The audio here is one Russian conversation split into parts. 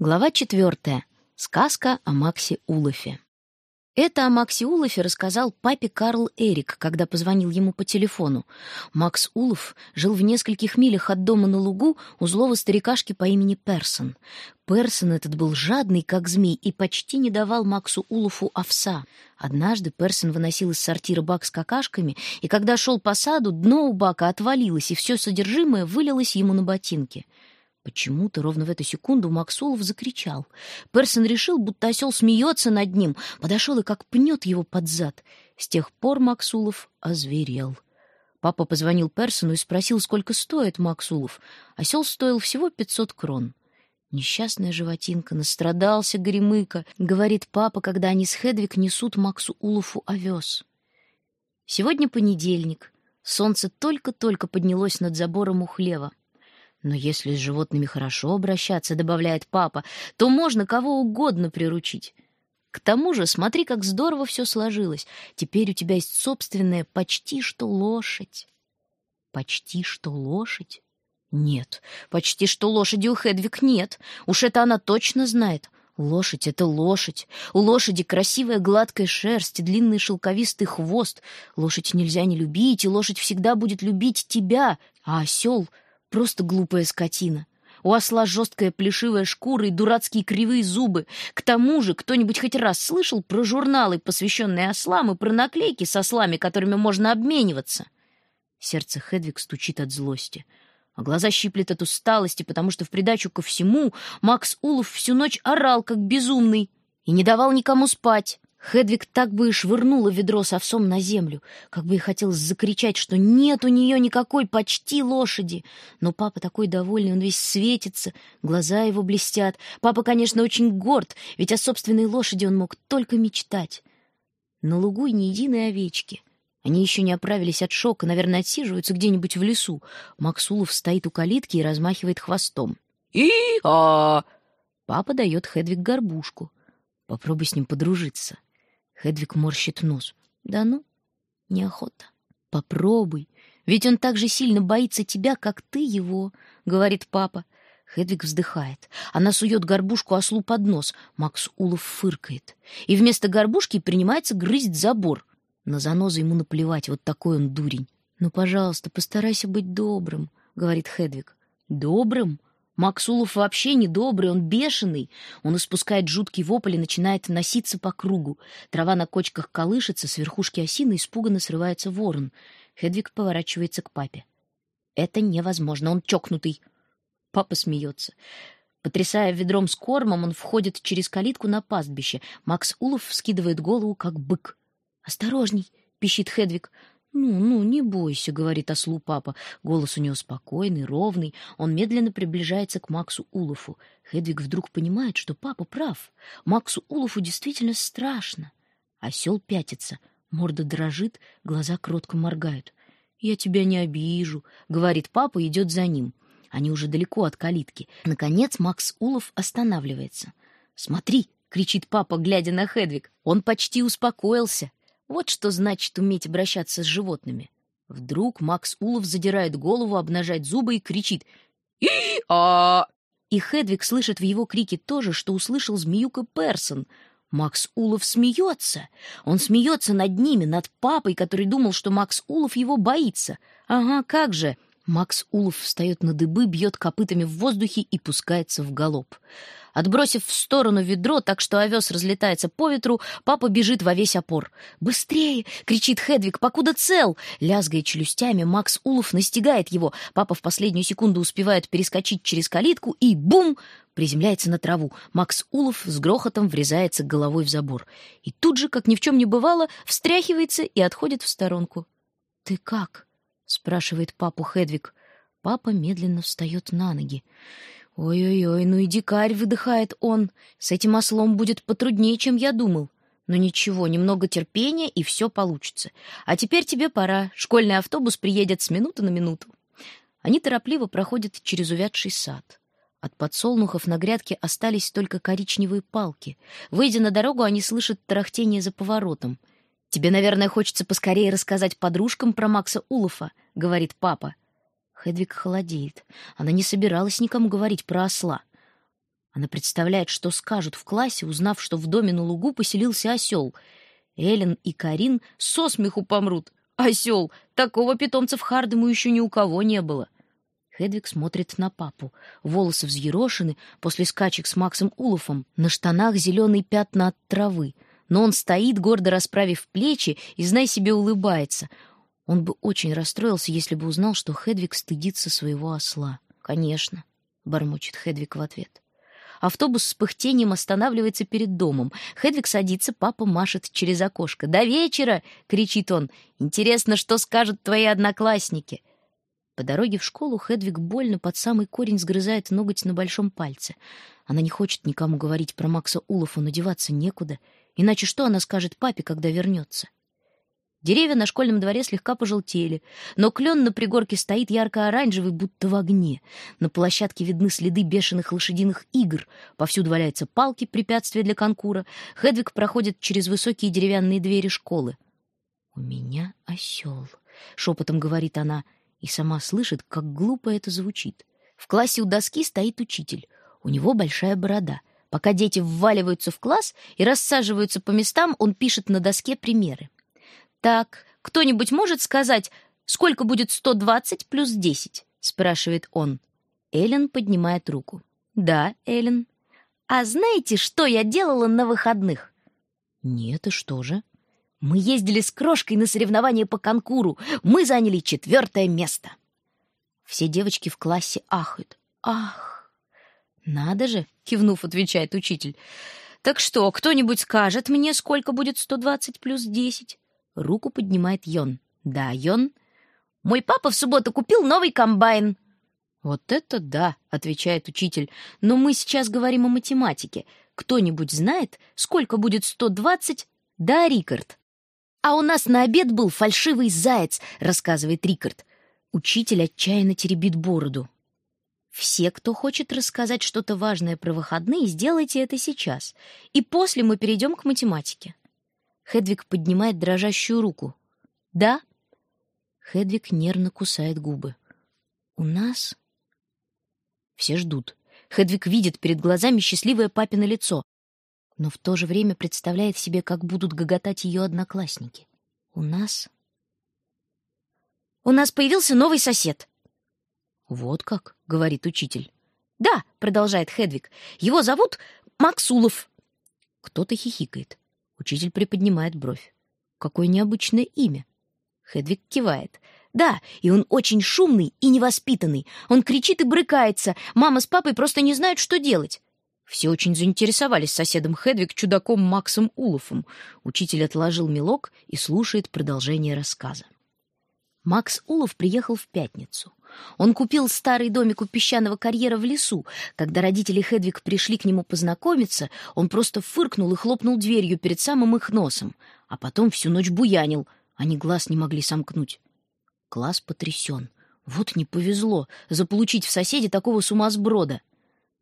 Глава четвертая. Сказка о Максе Улафе. Это о Максе Улафе рассказал папе Карл Эрик, когда позвонил ему по телефону. Макс Улаф жил в нескольких милях от дома на лугу у злого старикашки по имени Персон. Персон этот был жадный, как змей, и почти не давал Максу Улафу овса. Однажды Персон выносил из сортира бак с какашками, и когда шел по саду, дно у бака отвалилось, и все содержимое вылилось ему на ботинки. Почему-то ровно в эту секунду Максулов закричал. Персон решил, будто осел смеется над ним, подошел и как пнет его под зад. С тех пор Максулов озверел. Папа позвонил Персону и спросил, сколько стоит Максулов. Осел стоил всего пятьсот крон. Несчастная животинка, настрадался Горемыка, говорит папа, когда они с Хедвиг несут Максу Улуфу овес. Сегодня понедельник. Солнце только-только поднялось над забором у хлева. Но если с животными хорошо обращаться, добавляет папа, то можно кого угодно приручить. К тому же, смотри, как здорово все сложилось. Теперь у тебя есть собственная почти что лошадь. Почти что лошадь? Нет, почти что лошади у Хедвиг нет. Уж это она точно знает. Лошадь — это лошадь. У лошади красивая гладкая шерсть, длинный шелковистый хвост. Лошадь нельзя не любить, и лошадь всегда будет любить тебя. А осел Просто глупая скотина. У осла жесткая плешивая шкура и дурацкие кривые зубы. К тому же, кто-нибудь хоть раз слышал про журналы, посвященные ослам, и про наклейки с ослами, которыми можно обмениваться? Сердце Хедвиг стучит от злости, а глаза щиплет от усталости, потому что в придачу ко всему Макс Улов всю ночь орал, как безумный, и не давал никому спать. Хедвиг так бы и швырнула ведро с овсом на землю, как бы и хотелось закричать, что нет у нее никакой почти лошади. Но папа такой довольный, он весь светится, глаза его блестят. Папа, конечно, очень горд, ведь о собственной лошади он мог только мечтать. На лугу ни единой овечки. Они еще не оправились от шока, наверное, отсиживаются где-нибудь в лесу. Максулов стоит у калитки и размахивает хвостом. «И-а!» Папа дает Хедвиг горбушку. Попробуй с ним подружиться. Хедвиг морщит нос. Да ну, неохота. Попробуй, ведь он так же сильно боится тебя, как ты его, говорит папа. Хедвиг вздыхает. Она сует горбушку ослу под нос. Макс Улов фыркает. И вместо горбушки принимается грызть забор. На занозу ему наплевать, вот такой он дурень. «Ну, пожалуйста, постарайся быть добрым», — говорит Хедвиг. «Добрым? Максулов вообще недобрый, он бешеный. Он испускает жуткий вопль и начинает носиться по кругу. Трава на кочках колышется, с верхушки осины испуганно срывается ворон. Хедвиг поворачивается к папе. «Это невозможно, он чокнутый». Папа смеется. Потрясая ведром с кормом, он входит через калитку на пастбище. Макс Улов вскидывает голову, как бык. «Осторожней!» — пищит Хедвиг. «Ну, ну, не бойся», — говорит ослу папа. Голос у него спокойный, ровный. Он медленно приближается к Максу Улофу. Хедвиг вдруг понимает, что папа прав. Максу Улофу действительно страшно. Осел пятится, морда дрожит, глаза кротко моргают. «Я тебя не обижу», — говорит папа идет за ним. Они уже далеко от калитки. Наконец Макс Улов останавливается. «Смотри!» — кричит папа, глядя на Хедвиг. «Он почти успокоился». Вот что значит уметь обращаться с животными. Вдруг Макс Улов задирает голову, обнажает зубы и кричит «И-а!». И Хедвиг слышит в его крике то же, что услышал змеюка Персон. Макс Улов смеется. Он смеется над ними, над папой, который думал, что Макс Улов его боится. Ага, как же! Макс Улов встает на дыбы, бьет копытами в воздухе и пускается в галоп. Отбросив в сторону ведро, так что овес разлетается по ветру, папа бежит во весь опор. «Быстрее!» — кричит Хедвиг, покуда цел. Лязгая челюстями, Макс Улов настигает его. Папа в последнюю секунду успевает перескочить через калитку и бум! приземляется на траву. Макс Улов с грохотом врезается головой в забор. И тут же, как ни в чем не бывало, встряхивается и отходит в сторонку. «Ты как?» — спрашивает папу Хедвиг. Папа медленно встает на ноги. «Ой-ой-ой, ну и дикарь!» — выдыхает он. «С этим ослом будет потруднее, чем я думал. Но ничего, немного терпения, и все получится. А теперь тебе пора. Школьный автобус приедет с минуты на минуту». Они торопливо проходят через увядший сад. От подсолнухов на грядке остались только коричневые палки. Выйдя на дорогу, они слышат тарахтение за поворотом. «Тебе, наверное, хочется поскорее рассказать подружкам про Макса Улофа», — говорит папа. Хедвиг холодеет. Она не собиралась никому говорить про осла. Она представляет, что скажут в классе, узнав, что в доме на лугу поселился осел. Эллен и Карин со смеху помрут. Осел! Такого питомца в Хардему еще ни у кого не было. Хедвиг смотрит на папу. Волосы взъерошены после скачек с Максом Улофом. На штанах зеленые пятна от травы. Но он стоит, гордо расправив плечи, и, знай себе, улыбается. Он бы очень расстроился, если бы узнал, что Хедвиг стыдится своего осла. «Конечно», — бормочет Хедвиг в ответ. Автобус с пыхтением останавливается перед домом. Хедвиг садится, папа машет через окошко. «До вечера!» — кричит он. «Интересно, что скажут твои одноклассники?» По дороге в школу Хедвиг больно под самый корень сгрызает ноготь на большом пальце. Она не хочет никому говорить про Макса Улофа, но деваться некуда. Иначе что она скажет папе, когда вернется? Деревья на школьном дворе слегка пожелтели, но клен на пригорке стоит ярко-оранжевый, будто в огне. На площадке видны следы бешеных лошадиных игр. Повсюду валяются палки, препятствия для конкура. Хедвиг проходит через высокие деревянные двери школы. «У меня осел», — шепотом говорит она, и сама слышит, как глупо это звучит. В классе у доски стоит учитель. У него большая борода. Пока дети вваливаются в класс и рассаживаются по местам, он пишет на доске примеры. «Так, кто-нибудь может сказать, сколько будет 120 плюс 10?» — спрашивает он. Эллен поднимает руку. «Да, Эллен. А знаете, что я делала на выходных?» «Нет, и что же?» «Мы ездили с Крошкой на соревнования по конкуру. Мы заняли четвертое место». Все девочки в классе ахают. «Ах!» «Надо же!» — кивнув, отвечает учитель. «Так что, кто-нибудь скажет мне, сколько будет 120 плюс 10?» Руку поднимает Йон. «Да, Йон?» «Мой папа в субботу купил новый комбайн». «Вот это да!» — отвечает учитель. «Но мы сейчас говорим о математике. Кто-нибудь знает, сколько будет 120?» «Да, Рикард». «А у нас на обед был фальшивый заяц», — рассказывает Рикард. Учитель отчаянно теребит бороду. Все, кто хочет рассказать что-то важное про выходные, сделайте это сейчас. И после мы перейдем к математике. Хедвиг поднимает дрожащую руку. «Да?» Хедвиг нервно кусает губы. «У нас...» Все ждут. Хедвиг видит перед глазами счастливое папино лицо, но в то же время представляет себе, как будут гоготать ее одноклассники. «У нас...» «У нас появился новый сосед». «Вот как», — говорит учитель. «Да», — продолжает Хедвиг, — «его зовут Максулов». Кто-то хихикает. Учитель приподнимает бровь. Какое необычное имя. Хедвиг кивает. Да, и он очень шумный и невоспитанный. Он кричит и брыкается. Мама с папой просто не знают, что делать. Все очень заинтересовались соседом Хедвиг чудаком Максом Улофом. Учитель отложил мелок и слушает продолжение рассказа. Макс Улов приехал в пятницу. Он купил старый домик у песчаного карьера в лесу. Когда родители Хедвиг пришли к нему познакомиться, он просто фыркнул и хлопнул дверью перед самым их носом, а потом всю ночь буянил. Они глаз не могли сомкнуть. Класс потрясен. Вот не повезло заполучить в соседе такого сумасброда.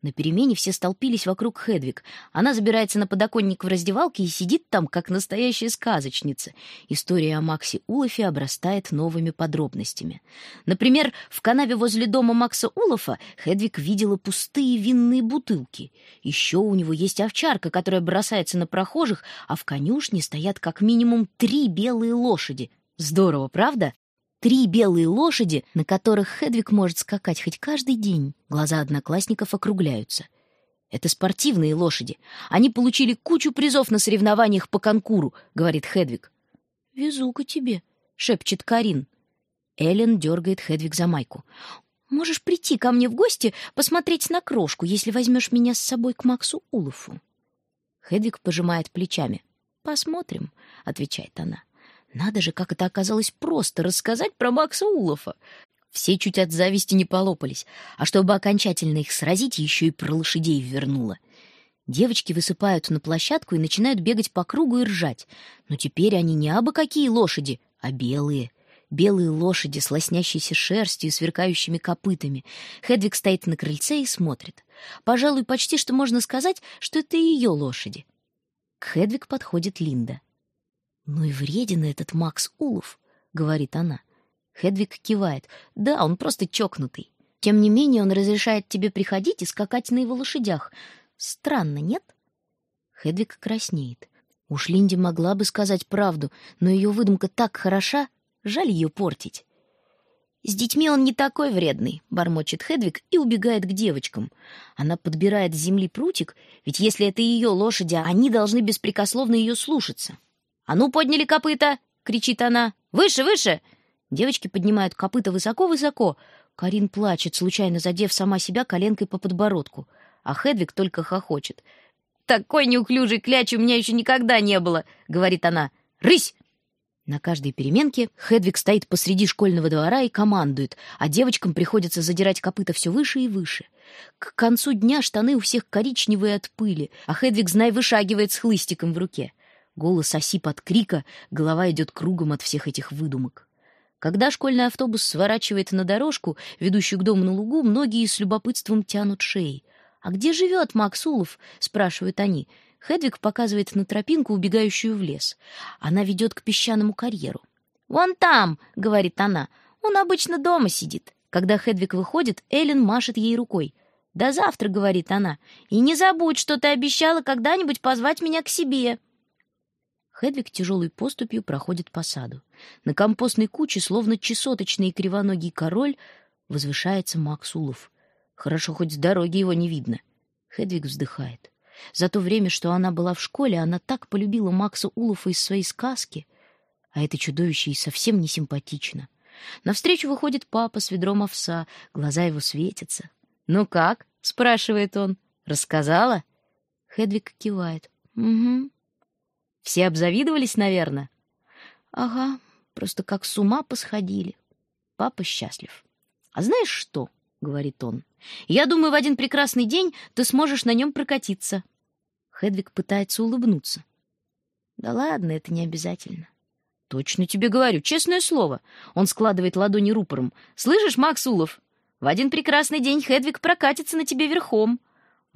На перемене все столпились вокруг Хедвиг. Она забирается на подоконник в раздевалке и сидит там, как настоящая сказочница. История о Максе Улофе обрастает новыми подробностями. Например, в канаве возле дома Макса Улофа Хедвиг видела пустые винные бутылки. Еще у него есть овчарка, которая бросается на прохожих, а в конюшне стоят как минимум три белые лошади. Здорово, правда? Три белые лошади, на которых Хедвиг может скакать хоть каждый день. Глаза одноклассников округляются. Это спортивные лошади. Они получили кучу призов на соревнованиях по конкуру, говорит Хедвиг. Везука тебе, шепчет Карин. Эллен дергает Хедвиг за майку. Можешь прийти ко мне в гости, посмотреть на крошку, если возьмешь меня с собой к Максу Улофу. Хедвиг пожимает плечами. Посмотрим, отвечает она. Надо же, как это оказалось просто рассказать про Макса Улофа. Все чуть от зависти не полопались, а чтобы окончательно их сразить, еще и про лошадей вернула. Девочки высыпают на площадку и начинают бегать по кругу и ржать. Но теперь они не абы какие лошади, а белые. Белые лошади с лоснящейся шерстью и сверкающими копытами. Хедвиг стоит на крыльце и смотрит. Пожалуй, почти что можно сказать, что это ее лошади. К Хедвиг подходит Линда. «Ну и вреден этот Макс Улов», — говорит она. Хедвиг кивает. «Да, он просто чокнутый». Тем не менее, он разрешает тебе приходить и скакать на его лошадях. Странно, нет? Хедвиг краснеет. Уж Линди могла бы сказать правду, но ее выдумка так хороша, жаль ее портить. «С детьми он не такой вредный», — бормочет Хедвиг и убегает к девочкам. Она подбирает с земли прутик, ведь если это ее лошади, они должны беспрекословно ее слушаться. «А ну, подняли копыта!» — кричит она. «Выше, выше!» Девочки поднимают копыта высоко-высоко. Карин плачет, случайно задев сама себя коленкой по подбородку. А Хедвиг только хохочет. «Такой неуклюжий кляч у меня еще никогда не было!» — говорит она. «Рысь!» На каждой переменке Хедвиг стоит посреди школьного двора и командует, а девочкам приходится задирать копыта все выше и выше. К концу дня штаны у всех коричневые от пыли, а Хедвиг, знай, вышагивает с хлыстиком в руке. Голос осип от крика, голова идет кругом от всех этих выдумок. Когда школьный автобус сворачивает на дорожку, ведущую к дому на лугу, многие с любопытством тянут шеи. «А где живет Максулов?» — спрашивают они. Хедвиг показывает на тропинку, убегающую в лес. Она ведет к песчаному карьеру. «Вон там!» — говорит она. «Он обычно дома сидит». Когда Хедвиг выходит, Эллен машет ей рукой. «До завтра», — говорит она. «И не забудь, что ты обещала когда-нибудь позвать меня к себе». Хедвиг тяжелой поступью проходит по саду. На компостной куче, словно чесоточный и кривоногий король, возвышается Макс Улов. Хорошо, хоть с дороги его не видно. Хедвиг вздыхает. За то время, что она была в школе, она так полюбила Макса Улофа из своей сказки, а это чудовище ей совсем не симпатично. Навстречу выходит папа с ведром овса, глаза его светятся. «Ну как?» — спрашивает он. «Рассказала?» Хедвиг кивает. «Угу». «Все обзавидовались, наверное?» «Ага, просто как с ума посходили». Папа счастлив. «А знаешь что?» — говорит он. «Я думаю, в один прекрасный день ты сможешь на нем прокатиться». Хедвиг пытается улыбнуться. «Да ладно, это не обязательно». «Точно тебе говорю, честное слово». Он складывает ладони рупором. «Слышишь, Макс Улов? В один прекрасный день Хедвиг прокатится на тебе верхом».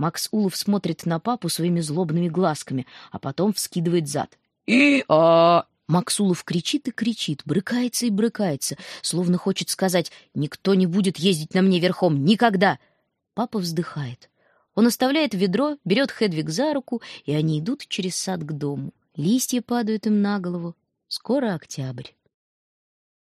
Макс Улов смотрит на папу своими злобными глазками, а потом вскидывает зад. «И-а!» Максулов кричит и кричит, брыкается и брыкается, словно хочет сказать «Никто не будет ездить на мне верхом, никогда!» Папа вздыхает. Он оставляет ведро, берет Хедвиг за руку, и они идут через сад к дому. Листья падают им на голову. Скоро октябрь.